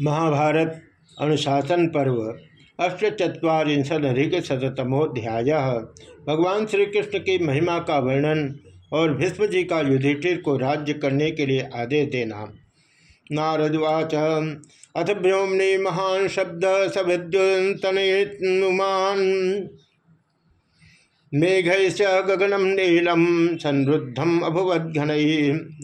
महाभारत अनुशासन पर्व अष्टचत्वारिशदिक शतमोध्याय भगवान श्री कृष्ण की महिमा का वर्णन और भीष्म जी का युधिष्ठिर को राज्य करने के लिए आदेश देना। नारदवाच अथ व्योमने महान शब्द सविद्युतनुमान मेघ गगनम नीलम संरुद्धम अभवद घन।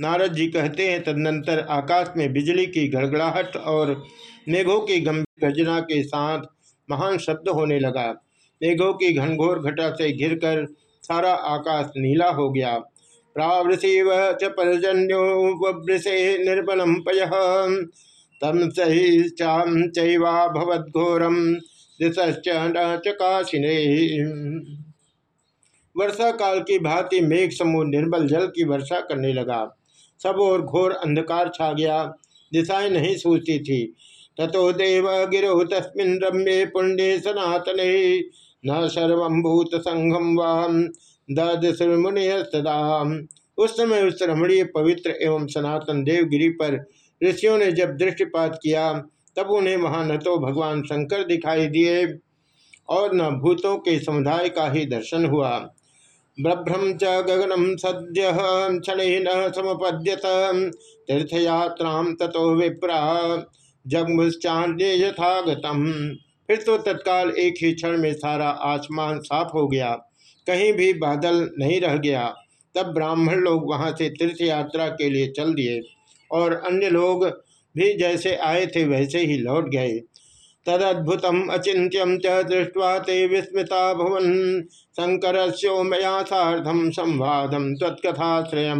नारद जी कहते हैं, तदनंतर आकाश में बिजली की गड़गड़ाहट और मेघों की गंभीर गर्जना के साथ महान शब्द होने लगा। मेघों की घनघोर घटा से घिरकर सारा आकाश नीला हो गया। प्रावृषिव च परजन्योवृषे निर्बलम पय। तम सही चाम चैवा चैवाभवद्घोरम दिशश्च न चकाशिने वर्षा काल की भांति मेघ समूह निर्मल जल की वर्षा करने लगा। सब और घोर अंधकार छा गया। दिशाएँ नहीं सूझती थी। ततो देव गिरो तस्मिन रम्ये पुण्य सनातन। न सर्वभूत संघम वाम सदा उस समय उस रमणीय, पवित्र एवं सनातन देवगिरी पर ऋषियों ने जब दृष्टिपात किया, तब उन्हें वहाँ न तो भगवान शंकर दिखाई दिए और न भूतों के समुदाय का ही दर्शन हुआ। ब्रभ्रम च गगनम सद्य क्षण समपद्यत। तीर्थयात्रा तथो विप्रा। जगमुश्चान्य यथागतम। फिर तो तत्काल एक ही क्षण में सारा आसमान साफ़ हो गया। कहीं भी बादल नहीं रह गया। तब ब्राह्मण लोग वहाँ से तीर्थ यात्रा के लिए चल दिए। और अन्य लोग भी जैसे आए थे वैसे ही लौट गए। तदद्भुतम अचिंत्यम च ते विस्मृता भवन। शंकर मया साधम संवादम तत्कथाश्रय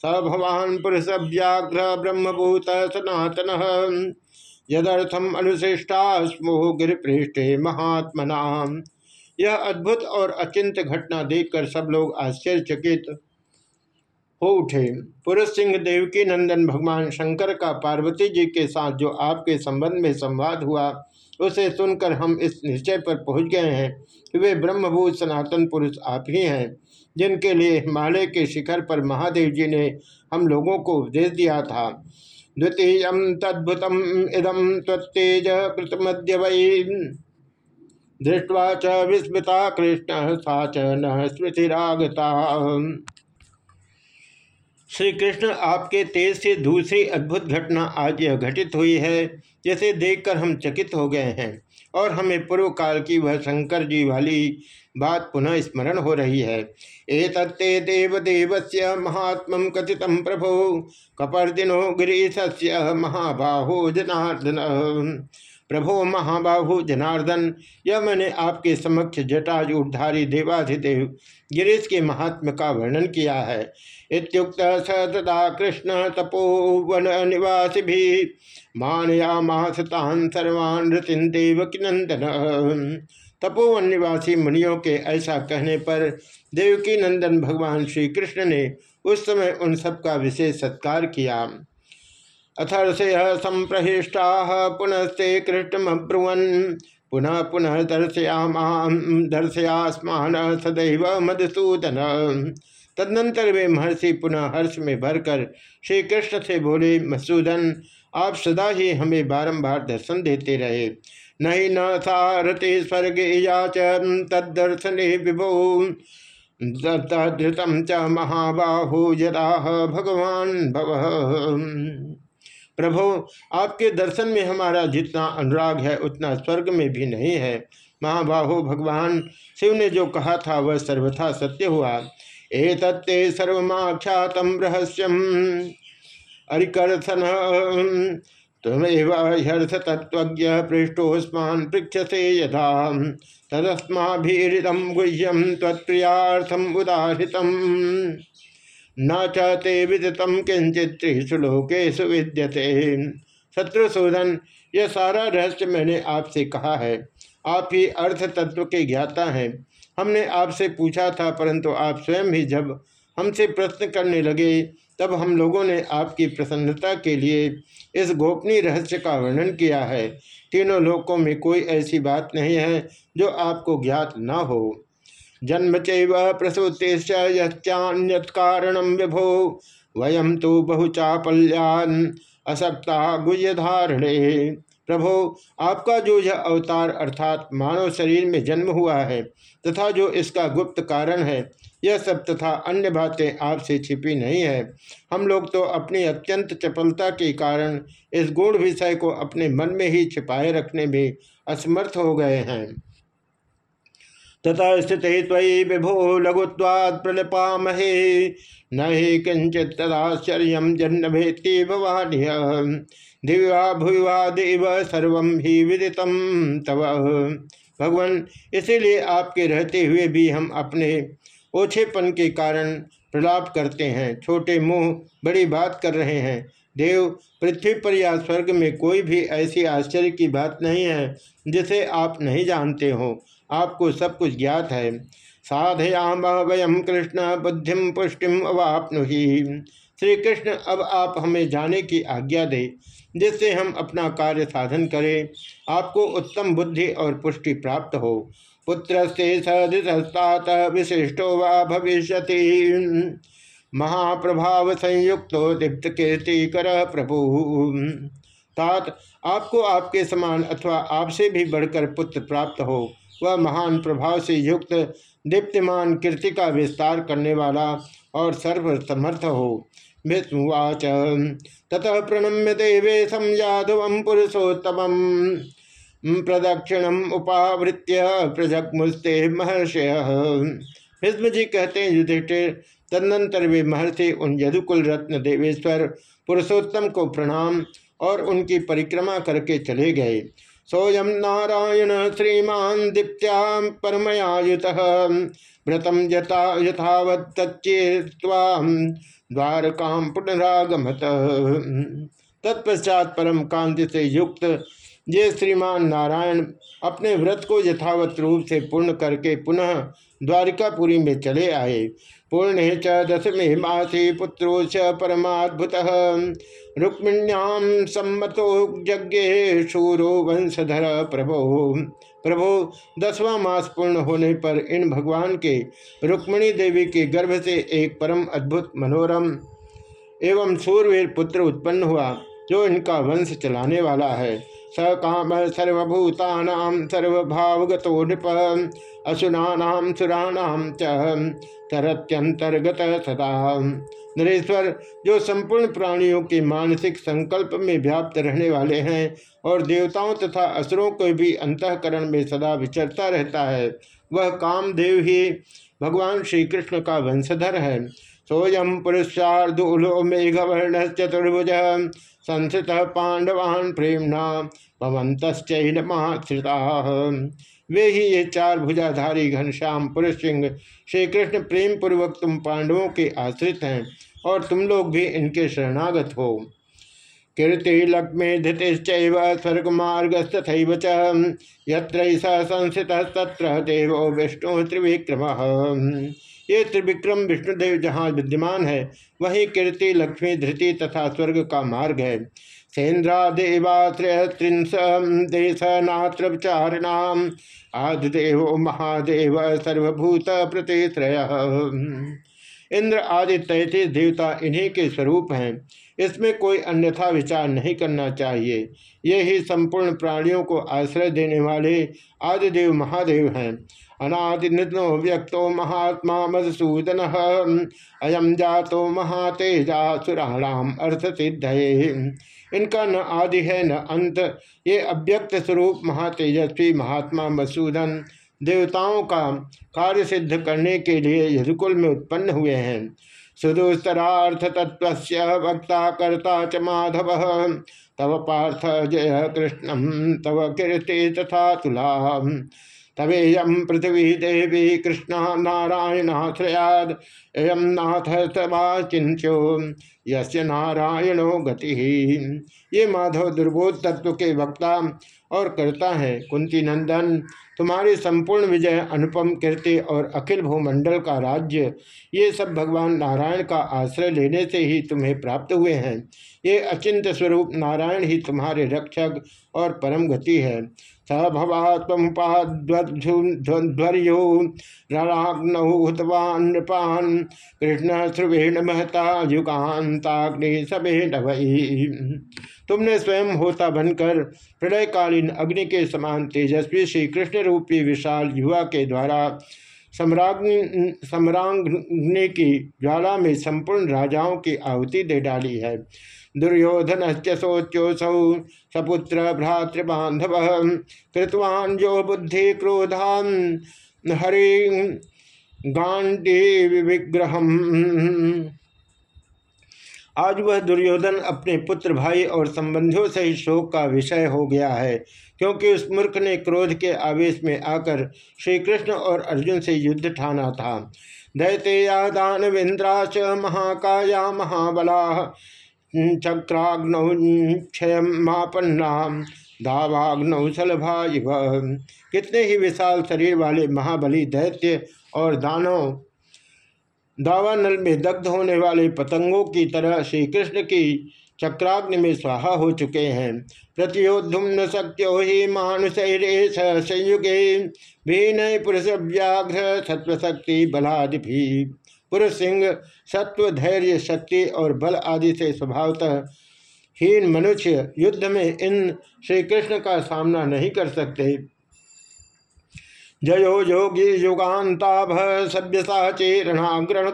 स भवान पुरुष व्याघ्र ब्रह्मभूत सनातन। यदर्थम अनुशिष्टा स्मो गिरिपृष्ठे महात्मना यह अद्भुत और अचिंत घटना देखकर सब लोग आश्चर्यचकित हो उठे। पुरुष सिंह देवकी नंदन भगवान शंकर का पार्वती जी के साथ जो आपके संबंध में संवाद हुआ, उसे सुनकर हम इस निश्चय पर पहुँच गए हैं। कि वे ब्रह्मभूत सनातन पुरुष आप ही हैं, जिनके लिए हिमालय के शिखर पर महादेव जी ने हम लोगों को उपदेश दिया था। द्वितीय तद्भुतम इदम तत्तेज कृतमद्य वही दृष्टवा च विस्मृता कृष्ण सा च न स्मृतिरागता। श्री कृष्ण आपके तेज से दूसरी अद्भुत घटना आज यह घटित हुई है, जिसे देखकर हम चकित हो गए हैं और हमें पूर्व काल की वह शंकर जी वाली बात पुनः स्मरण हो रही है। ए तत्ते देव से महात्म कथित प्रभो, कपर्दिनो गिरीश महाबाहो जनार्दन। प्रभो महाबाहु जनार्दन, यह मैंने आपके समक्ष जटाज उद्धारी देवाधिदेव गिरीश के महात्म का वर्णन किया है। इत्युक्त स तदा कृष्ण तपोवन निवासी भी मानया मासतान सर्वान रतिन देवकी तपोवन निवासी मुनियों के ऐसा कहने पर देवकी नंदन भगवान श्री कृष्ण ने उस समय उन सब का विशेष सत्कार किया। अथर्षय संप्रहिष्टा पुनस्ते कृष्णमब्रुवन। पुनः पुनः दर्शयामा दर्शयास्मान सदैव मधुसूदन। तदनंतर वे महर्षि पुनः हर्ष में भरकर श्री कृष्ण से बोले, मसूदन, आप सदा ही हमें बारंबार दर्शन देते रहे। नहीं न सारते स्वर्ग या तदर्शने विभो। धृतम च महाबाहु जरा भगवान भव प्रभु, आपके दर्शन में हमारा जितना अनुराग है, उतना स्वर्ग में भी नहीं है। महाबाहो भगवान, शिव ने जो कहा था, वह सर्वथा सत्य हुआ। ए तत्ते सर्वमाख्यातम रहस्यम। अरिकर्थन तमेव हर्ष तत्व पृष्ठोस्मान पृक्षसे यथा तदस्माभिदम गुह्यम तत्प्रियार्थम उदाहृतम। न चाहते विदितम किंचित त्रिशुलोकेशु विद्यते। शत्रुशोधन यह सारा रहस्य मैंने आपसे कहा है, आप ही अर्थ तत्व के ज्ञाता हैं। हमने आपसे पूछा था, परंतु आप स्वयं ही जब हमसे प्रश्न करने लगे, तब हम लोगों ने आपकी प्रसन्नता के लिए इस गोपनीय रहस्य का वर्णन किया है। तीनों लोकों में कोई ऐसी बात नहीं है जो आपको ज्ञात न हो। जन्म चैव प्रसूतिश्च कारण विभो। वयम तो बहुचापल्यान असक्ता गुह्य धारणे प्रभो, आपका जो यह अवतार अर्थात मानव शरीर में जन्म हुआ है, तथा जो इसका गुप्त कारण है, यह सब तथा अन्य बातें आपसे छिपी नहीं है। हम लोग तो अपनी अत्यंत चपलता के कारण इस गुण विषय को अपने मन में ही छिपाए रखने में असमर्थ हो गए हैं। तथा स्थित विभो लघुत्वाद प्रलपामहे। न ही किंचित तदाश्चर्य जन्म भेत्ति भवानी दिव्या भुवा देव सर्व ही विदितम तव। भगवान, इसीलिए आपके रहते हुए भी हम अपने ओछेपन के कारण प्रलाप करते हैं। छोटे मुँह बड़ी बात कर रहे हैं। देव, पृथ्वी पर या स्वर्ग में कोई भी ऐसी आश्चर्य की बात नहीं है जिसे आप नहीं जानते हो। आपको सब कुछ ज्ञात है। साधयाम वयम कृष्ण बुद्धिम पुष्टिम अवापनुही। श्री कृष्ण अब आप हमें जाने की आज्ञा दे, जिससे हम अपना कार्य साधन करें। आपको उत्तम बुद्धि और पुष्टि प्राप्त हो। पुत्र से सदृतात विशिष्टो व भविष्य महाप्रभाव संयुक्त हो दीप्त कीर्ति कर प्रभु। तात, आपको आपके समान अथवा आपसे भी बढ़कर पुत्र प्राप्त हो। वह महान प्रभाव से युक्त दीप्तिमान कीर्ति का विस्तार करने वाला और सर्वसमर्थ हो। विष्णुवाच, ततः प्रणम्य देवेशम यादव पुरुषोत्तम। प्रदक्षिणम उपावृत्य प्रजगमुस्ते महर्षय। भीष्म जी कहते हैं, युधिष्ठिर, तदनंतर वे महर्षि उन यदुकुल रत्न देवेश्वर पुरुषोत्तम को प्रणाम और उनकी परिक्रमा करके चले गए। सोयम नारायण श्रीमान दीप्त्या परमयायुत। व्रतम यथा यथावत द्वारकाम पुनरागमत। तत्पश्चात परम कांति से युक्त। ये श्रीमान नारायण अपने व्रत को यथावत रूप से पूर्ण करके पुनः द्वारिकापुरी में चले आए। पूर्ण च दशमे मासी पुत्रो च परमाद्भुत। रुक्मिण्याम सम्मतो यज्ञ शूरो वंशधर प्रभो। प्रभो, दसवां मास पूर्ण होने पर इन भगवान के रुक्मिणी देवी के गर्भ से एक परम अद्भुत मनोरम एवं सूर्यवीर पुत्र उत्पन्न हुआ, जो इनका वंश चलाने वाला है। स काम सर्वभूता सर्वभावगतो नृप। असुना सुराणाम चरत्यंतर्गत सदा नरेश्वर, जो संपूर्ण प्राणियों के मानसिक संकल्प में व्याप्त रहने वाले हैं और देवताओं तथा असुरों को भी अंतकरण में सदा विचरता रहता है, वह कामदेव ही भगवान श्री कृष्ण का वंशधर है। सोयम पुरुषार्दूलो मेघवर्ण चतुर्भुज संस्थित पांडवान प्रेमना भवंतश्चैन महाश्रिता वे ही ये चार भुजाधारी घनश्याम पुरुष सिंह श्री कृष्ण प्रेम पूर्वक तुम पांडवों के आश्रित हैं और तुम लोग भी इनके शरणागत हो। कीर्ति लक्ष्मी धृतिश्च स्वर्ग मार्गस्थ यत्र संस्थित तत्र देव विष्णु त्रिविक्रम। ये त्रिविक्रम विष्णुदेव जहाँ विद्यमान है, वही कीर्ति, लक्ष्मी, धृति तथा स्वर्ग का मार्ग है। सेन्द्रा देवात्रिंश देश नात्रचारिणाम आदिदेव, महादेव, सर्वभूत प्रतिश्रय। इंद्र आदि तैतीस देवता इन्हीं के स्वरूप हैं। इसमें कोई अन्यथा विचार नहीं करना चाहिए। ये ही संपूर्ण प्राणियों को आश्रय देने वाले आदिदेव महादेव हैं। अनादिनो व्यक्तो महात्मा मधुसूदन अयम जातो महातेजा सुराणाम अर्थ सिद्ध इनका न आदि है, न अंत। ये अव्यक्त स्वरूप महातेजस्वी महात्मा मसूदन देवताओं का कार्य सिद्ध करने के लिए यदुकुल में उत्पन्न हुए हैं। सुदुस्तरार्थ तत्व वक्ता कर्ता च माधव। तव पार्थ जय कृष्ण तव कीर्ति तथा तुला तवेयम पृथ्वी देवी कृष्ण नारायणाश्रयाद एयम नाथ सभा चिंचो यस्य नारायणो गति। ये माधव दुर्बोध तत्व के वक्ता और करता है, कुंती नंदन, तुम्हारी संपूर्ण विजय अनुपम कीर्ति और अखिल भूमंडल का राज्य, ये सब भगवान नारायण का आश्रय लेने से ही तुम्हें प्राप्त हुए हैं। ये अचिंत स्वरूप नारायण ही तुम्हारे रक्षक और परम गति है। स भवा तमुपाध्वर्यो रणाग्नऊतवा नृपान् कृष्ण श्रुवेण महता युगान्ताग्नि सभेण वही तुमने स्वयं होता बनकर प्रलयकालीन अग्नि के समान तेजस्वी श्री कृष्ण रूपी विशाल युवा के द्वारा सम्रांगने की ज्वाला में संपूर्ण राजाओं की आहुति दे डाली है। दुर्योधन शोच्योसौ सपुत्र, भ्रातृबांधव, कृतवान जो बुद्धि क्रोधान, हरि गांडी विग्रह आज वह दुर्योधन अपने पुत्र भाई और संबंधियों से ही शोक का विषय हो गया है। क्योंकि उस मूर्ख ने क्रोध के आवेश में आकर श्री कृष्ण और अर्जुन से युद्ध ठाना था। दैतेया दानवेन्द्राच महाकाया महाबला चक्राग्नौ क्षयमापन्ना धावाग्नौ सलभा कितने ही विशाल शरीर वाले महाबली दैत्य और दानव दावानल में दग्ध होने वाले पतंगों की तरह श्री कृष्ण की चक्राग्नि में स्वाहा हो चुके हैं। प्रतियोद्धुम न शक्यो ही मानुषरे संयुगे भी पुरुष व्याघ्र सत्वशक्ति बलादि भी। पुरुष सिंह सत्व, धैर्य, शक्ति और बल आदि से स्वभावतः हीन मनुष्य युद्ध में इन श्री कृष्ण का सामना नहीं कर सकते। जयो योगी युगान्ताभ सभ्यसा चेरणाग्रण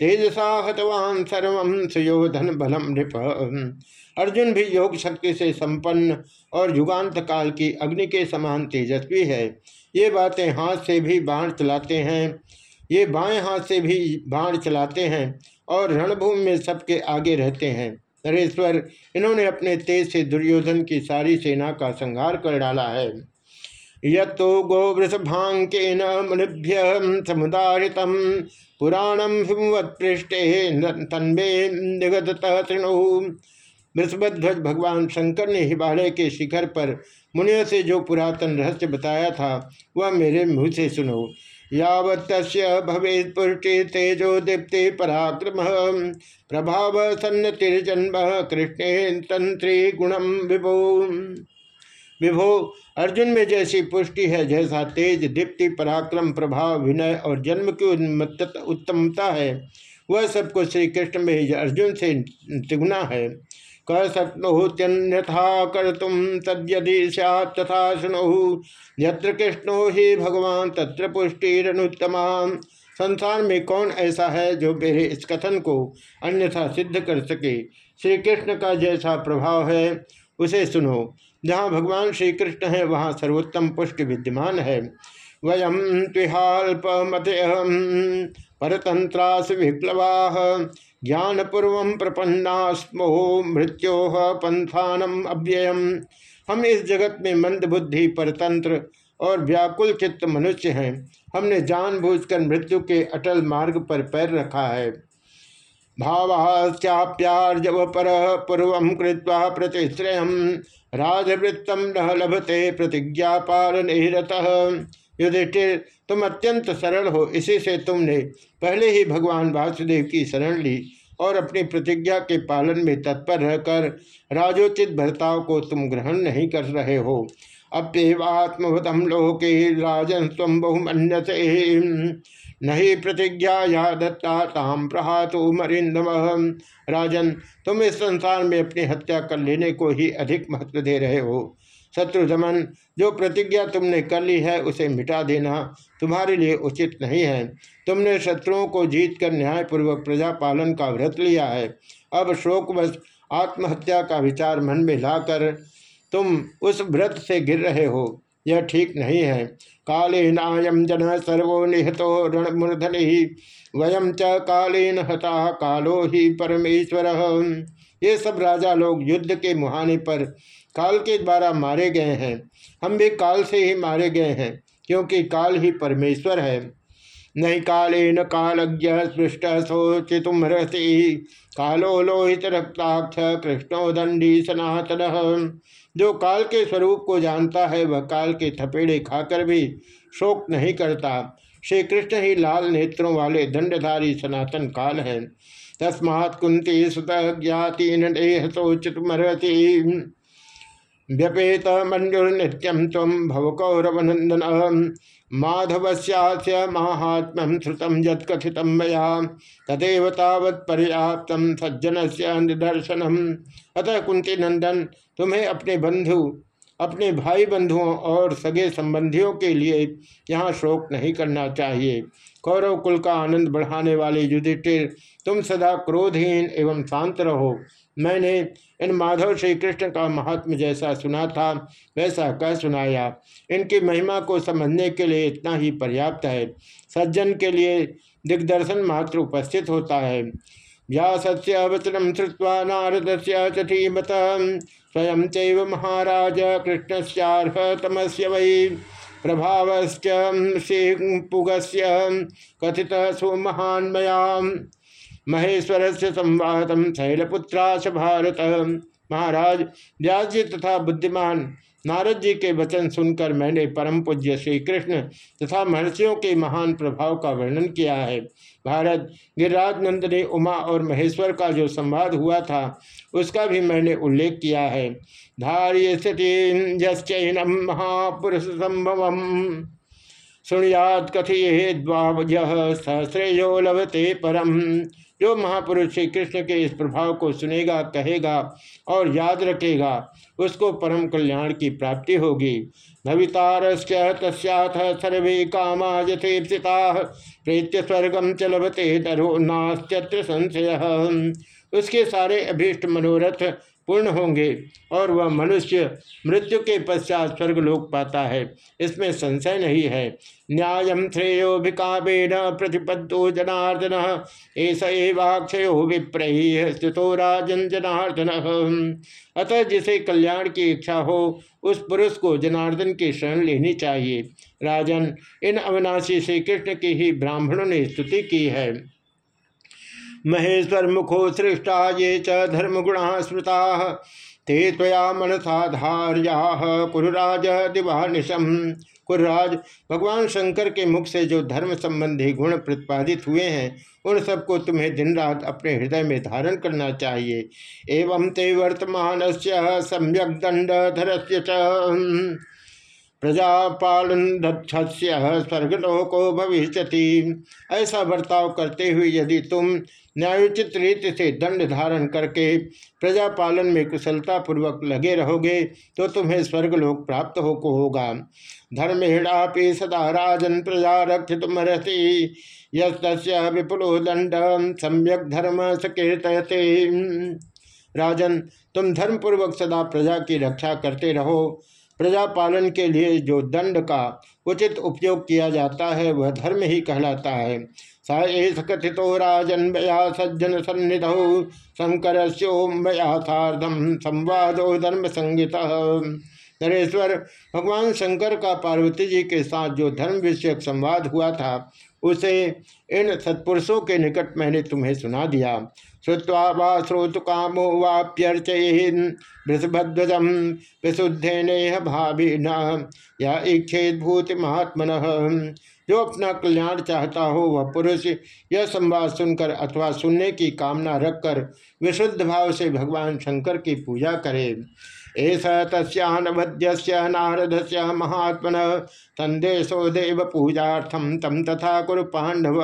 तेजसा हतवान सर्व सुयोधन बलम नृप। अर्जुन भी योग शक्ति से संपन्न और युगांत काल की अग्नि के समान तेजस्वी है। ये बातें हाथ से भी बाण चलाते हैं। ये बाएँ हाथ से भी बाण चलाते हैं और रणभूमि में सबके आगे रहते हैं। नरेश्वर, इन्होंने अपने तेज से दुर्योधन की सारी सेना का संहार कर डाला है। यत्तो गोवृषभांकेन मुनिभ्य समुदारित पुराणम हिमवत पृष्ठे तन्वे निगत तृणु। वृषभध्वज भगवान शंकर ने हिमालय के शिखर पर मुनियों से जो पुरातन रहस्य बताया था, वह मेरे मुँह से सुनो। यावत भवे पुष्टि तेजो दीप्ति पराक्रम। प्रभाव सन्नतिर्जन्म कृष्ण तंत्री गुणम विभो। विभो, अर्जुन में जैसी पुष्टि है, जैसा तेज दीप्ति, पराक्रम प्रभाव विनय और जन्म की उत्तमता है, वह सब कुछ श्री कृष्ण में अर्जुन से तिगुना है। कह शक्नोत्यन्यथा कर तुम तद्यदि तथा सुनो यत्र कृष्णो ही भगवान तत्र पुष्टि पुष्टिरनुत्तमा। संसार में कौन ऐसा है जो मेरे इस कथन को अन्यथा सिद्ध कर सके? श्री कृष्ण का जैसा प्रभाव है, उसे सुनो। जहाँ भगवान श्री कृष्ण है, वहाँ सर्वोत्तम पुष्ट विद्यमान है। वयम तिहाल्पमत परतंत्रास विप्लवा, ज्ञानपूर्व प्रपन्ना स्मो मृत्यो पंथानम अव्ययम। हम इस जगत में मंद बुद्धि, परतंत्र और व्याकुल चित्त मनुष्य हैं। हमने जानबूझकर मृत्यु के अटल मार्ग पर पैर रखा है। भावास्याप्यार्जव पर पूर्व कृत्वा प्रतिश्रय राजवृत्तम न लभते प्रतिज्ञा पालन युधिष्ठिर, तुम अत्यंत सरल हो, इसी से तुमने पहले ही भगवान वासुदेव की शरण ली और अपनी प्रतिज्ञा के पालन में तत्पर रहकर राजोचित भर्ताव को तुम ग्रहण नहीं कर रहे हो। अप्यवात्मभूतम लोके राजन स्व बहुमन्य नहीं प्रतिज्ञा या दत्ता ताम प्रहातो मरिंदम राजन, तुम इस संसार में अपनी हत्या कर लेने को ही अधिक महत्व दे रहे हो। शत्रु दमन, जो प्रतिज्ञा तुमने कर ली है उसे मिटा देना तुम्हारे लिए उचित नहीं है। तुमने शत्रुओं को जीत कर न्यायपूर्वक प्रजा पालन का व्रत लिया है। अब शोकवश आत्महत्या का विचार मन में लाकर तुम उस व्रत से गिर रहे हो। यह ठीक नहीं है। काले नायम जन सर्वो निहतो रणमूर्धन ही वयम च कालेन हता कालो ही परमेश्वर। ये सब राजा लोग युद्ध के मुहाने पर काल के द्वारा मारे गए हैं। हम भी काल से ही मारे गए हैं, क्योंकि काल ही परमेश्वर है। नहीं कालेन कालज्ञ स्पृष्ट शोचितुम रहती कालो लोहित रक्ताक्ष कृष्णो दंडी सनातन। जो काल के स्वरूप को जानता है, वह काल के थपेड़े खाकर भी शोक नहीं करता। श्री कृष्ण ही लाल नेत्रों वाले दंडधारी सनातन काल हैं। तस्मात् कुंती सुत ज्ञाति नेह शोचित मरती व्यपेत मंजुर्नित्यम तम भव कौरवनंदन माधवस्यास्य महात्म्यम श्रुतम यथित मया, तदेव तावत् सज्जन से निदर्शनम। अतः कुंती नंदन तुम्हें अपने बंधु, अपने भाई बंधुओं और सगे संबंधियों के लिए यहाँ शोक नहीं करना चाहिए। कौरव कुल का आनंद बढ़ाने वाले युधिष्ठिर, तुम सदा क्रोधहीन एवं शांत रहो। मैंने इन माधव श्री कृष्ण का महात्म जैसा सुना था, वैसा कह सुनाया, इनकी महिमा को समझने के लिए इतना ही पर्याप्त है। सज्जन के लिए दिग्दर्शन मात्र उपस्थित होता है। व्यास्य वचनम श्रुवा नारद से धीमत, स्वयं चैव महाराज कृष्णस्यार्हतमस्य वै। प्रभावश्च पुगस्य कथित सुमहान्मयाम। महेश्वर से संवाद शैलपुत्राश भारत महाराज व्यास जी तथा बुद्धिमान नारद जी के वचन सुनकर मैंने परम पूज्य श्री कृष्ण तथा महर्षियों के महान प्रभाव का वर्णन किया है। भारत गिरिराज नंद ने उमा और महेश्वर का जो संवाद हुआ था, उसका भी मैंने उल्लेख किया है। धार्य स्थिति महापुरुष संभव सुनियात कथिये द्वावज सहस्रेयो लभते परम। जो महापुरुष श्री कृष्ण के इस प्रभाव को सुनेगा, कहेगा और याद रखेगा, उसको परम कल्याण की प्राप्ति होगी। भवितारश्च सर्वे कामा प्रेत्य स्वर्गम च लभते संशय। उसके सारे अभीष्ट मनोरथ पूर्ण होंगे और वह मनुष्य मृत्यु के पश्चात स्वर्गलोक पाता है। इसमें संशय नहीं है। न्याय श्रेयोभिकावेन प्रतिपद्दो जनार्दन ऐसा एवाक्षयो विप्रही स्थितो राजन जनार्दन। अतः जिसे कल्याण की इच्छा हो, उस पुरुष को जनार्दन की शरण लेनी चाहिए। राजन, इन अविनाशी श्री कृष्ण की ही ब्राह्मणों ने स्तुति की है। महेश्वर मुखो सृष्टा ये च धर्मगुणा स्मृता ते तया मनसाधार्या कुरुराज दिवानिशम कुरराज, भगवान शंकर के मुख से जो धर्म संबंधी गुण प्रतिपादित हुए हैं, उन सबको तुम्हें दिन रात अपने हृदय में धारण करना चाहिए। एवं ते वर्तमान से सम्यक दंड धरस्य प्रजापालन दक्षस्य स्वर्गलोको भविष्य ऐसा बर्ताव करते हुए यदि तुम न्यायोचित रीति से दंड धारण करके प्रजापालन में कुशलता पूर्वक लगे रहोगे तो तुम्हें स्वर्गलोक प्राप्त हो को होगा। धर्मेणापि सदा राजन प्रजा रक्षित मरती यस्य विपुलो दंड सम्यक धर्म सकीर्तते राजन, तुम धर्मपूर्वक सदा प्रजा की रक्षा करते रहो। प्रजा पालन के लिए जो दंड का उचित उपयोग किया जाता है, वह धर्म ही कहलाता है। स एष कथितो राजन मया सज्जन सन्निध। शंकर साधम संवादो धर्म संगीत नरेश्वर, भगवान शंकर का पार्वती जी के साथ जो धर्म विषयक संवाद हुआ था, उसे इन सत्पुरुषों के निकट मैंने तुम्हें सुना दिया। श्रुवा वा श्रोत कामो वाप्यर्चयन वृषभध्वज विशुद्धे नेह भाभी न यह इच्छेद भूत महात्मन जो अपना कल्याण चाहता हो वह पुरुष। यह संवाद सुनकर अथवा सुनने की कामना रखकर विशुद्ध भाव से भगवान शंकर की पूजा करे। ऐसा तस्यानवद्य नारद से महात्मन संदेशो देव पूजार्थम तम तथा कुरु पांडव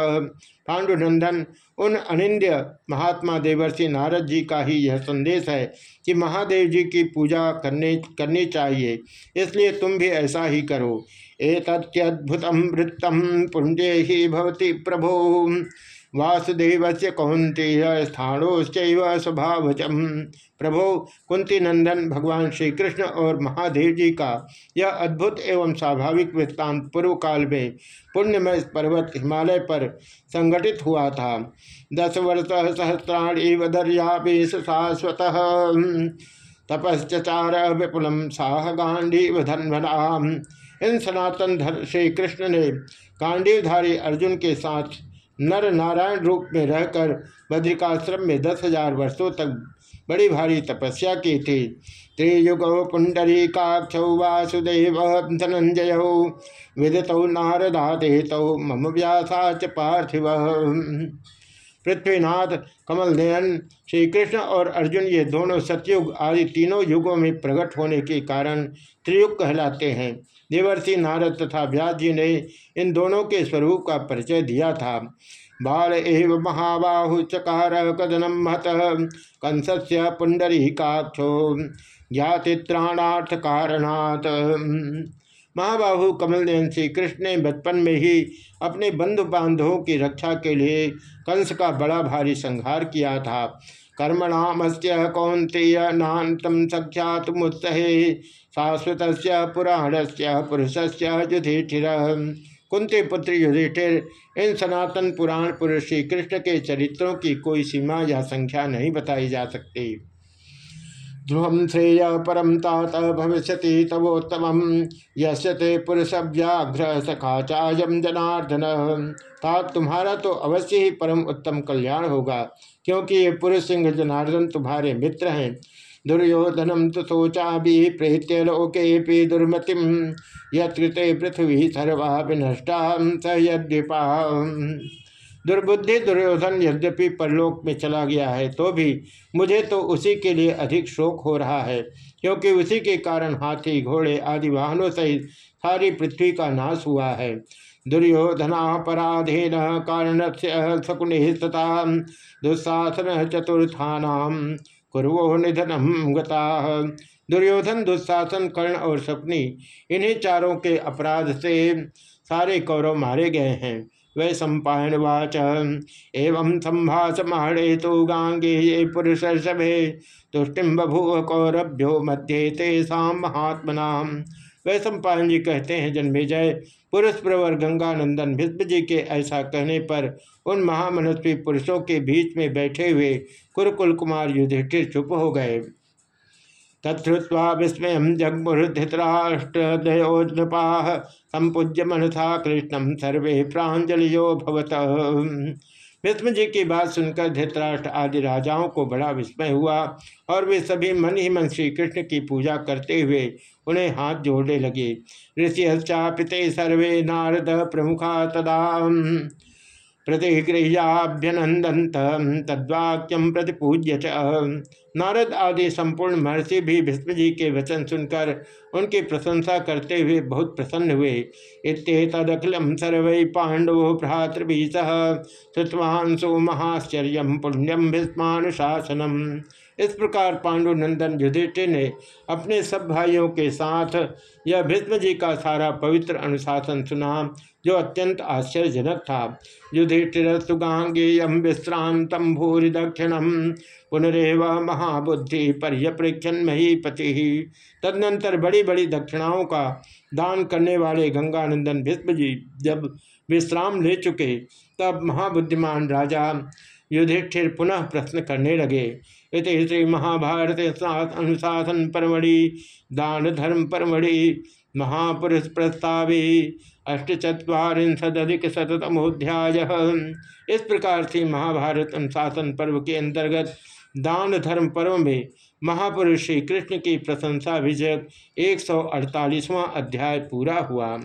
पांडुनंदन उन अनिंद्य महात्मा देवर्षि नारद जी का ही यह संदेश है कि महादेव जी की पूजा करने, करनी चाहिए, इसलिए तुम भी ऐसा ही करो। एतद्भुत वृत्तम पुण्य ही भवती प्रभो। वासुदेव से कौंतेय स्थानोश्च स्वभावचम प्रभो कुंती नंदन भगवान श्री कृष्ण और महादेव जी का यह अद्भुत एवं स्वाभाविक वृत्तांत पूर्व काल में पुण्यमय पर्वत हिमालय पर संगठित हुआ था। दस वर्ष सहस्राणी वधर्यावेश शाश्वत तपश्चार विपुलम साह गांधी धन्वनाम। इन सनातन श्री कृष्ण ने गांडीवधारी अर्जुन के साथ नर नारायण रूप में रहकर बद्रिकाश्रम में दस हज़ार वर्षों तक बड़ी भारी तपस्या की थी। त्रियुग पुंडरी काक्ष वासुदेव धनंजय विदित नारदादेत मम व्यासा च पार्थिव। पृथ्वीनाथ कमल नयन श्री कृष्ण और अर्जुन ये दोनों सतयुग आदि तीनों युगों में प्रकट होने के कारण त्रियुग कहलाते हैं। देवर्षि नारद तथा व्यास जी ने इन दोनों के स्वरूप का परिचय दिया था। बाल एव महाबाहु चकार कदनम महत कंस पुंडरी काक्षो ज्ञातित्राणार्थ कारणात। महाबाहु कमल नयन श्री कृष्ण ने बचपन में ही अपने बंधु बांधवों की रक्षा के लिए कंस का बड़ा भारी संहार किया था। कर्मणामस्य कौंतेय नातम सख्यात मुत्सहे शाश्वत पुराण से पुरुष से युधिष्ठिर। कुंती पुत्र युधिष्ठिर, इन सनातन पुराण पुरुष श्री कृष्ण के चरित्रों की कोई सीमा या संख्या नहीं बताई जा सकती। ध्रुवम श्रेय परम तात भविष्य तवोत्तम। यश्यते पुरुष व्याघ्र सखा चायम जनार्दन। तात तुम्हारा तो अवश्य ही परम उत्तम कल्याण होगा, क्योंकि ये पुरुष सिंह जनार्दन तुम्हारे मित्र हैं। दुर्योधनम तो सोचा भी प्रेत्य लोके दुर्मति यत्ते पृथ्वी सर्वा विनष्टा स यद्यपा दुर्बुद्धि दुर्योधन यद्यपि परलोक में चला गया है तो भी मुझे तो उसी के लिए अधिक शोक हो रहा है, क्योंकि उसी के कारण हाथी, घोड़े आदि वाहनों सहित सारी पृथ्वी का नाश हुआ है। दुर्योधनापराधेन कारण से शकुनि तथा दुस्साहसन चतुर्थान कुरो निधनम गता। दुर्योधन दुस्साहसन कर्ण और शकुनी इन्हीं चारों के अपराध से सारे कौरव मारे गए हैं। वै सम्पायनवाच एवं संभाषमाणे तो गांगे ये पुरुष सभे तुष्टिम बभूव कौरभ्यो मध्य तेषा महात्मना। वै सम्पायन जी कहते हैं, जन्मेजय, पुरुष प्रवर गंगानंदन भीष्म जी के ऐसा कहने पर उन महामनस्वी पुरुषों के बीच में बैठे हुए कुरकुल कुमार युधिष्ठिर चुप हो गए। तत्वा विस्मय जगमुर्धित्राष्ट्रदयोपा संपूज्य मनसा कृष्णम सर्वे प्राजलियो भवत। विष्णु जी की बात सुनकर धृतराष्ट्र आदि राजाओं को बड़ा विस्मय हुआ और वे सभी मन ही मन श्री कृष्ण की पूजा करते हुए उन्हें हाथ जोड़ने लगे। ऋषि चापिते सर्वे नारद प्रमुखा तदा। प्रतिगृह्याभ्यनंदंत तद्वाक्यम प्रतिपूज्य च। नारद आदि संपूर्ण महर्षि भी भीष्म जी के वचन सुनकर उनकी प्रशंसा करते हुए बहुत प्रसन्न हुए। इतदखिलम सर्व पांडवो भ्रातृभी सह श्रुतवांसो महाश्चर्य पुण्यम भीष्मानुशासनम। इस प्रकार पांडुनंदन युधिष्ठिर ने अपने सब भाइयों के साथ यह भीष्म जी का सारा पवित्र अनुशासन सुना जो अत्यंत आश्चर्यजनक था। युधिष्ठिर सुगांगेयम विश्रांतम भूरि दक्षिणम पुनरेव महाबुद्धि पर्यप्रेक्षण महीपति तदनंतर बड़ी बड़ी दक्षिणाओं का दान करने वाले गंगानंदन भीष्म जी जब विश्राम ले चुके, तब महाबुद्धिमान राजा युधिष्ठिर पुनः प्रश्न करने लगे इस श्री महाभारत अनुशासन परमढ़ि, दान धर्म परमढ़ि, महापुरुष प्रस्तावी अष्टचत्वारिशदिक शतमोध्याय इस प्रकार से महाभारत अनुशासन पर्व के अंतर्गत दान धर्म पर्व में महापुरुष श्री कृष्ण की प्रशंसा विजय एक अध्याय पूरा हुआ।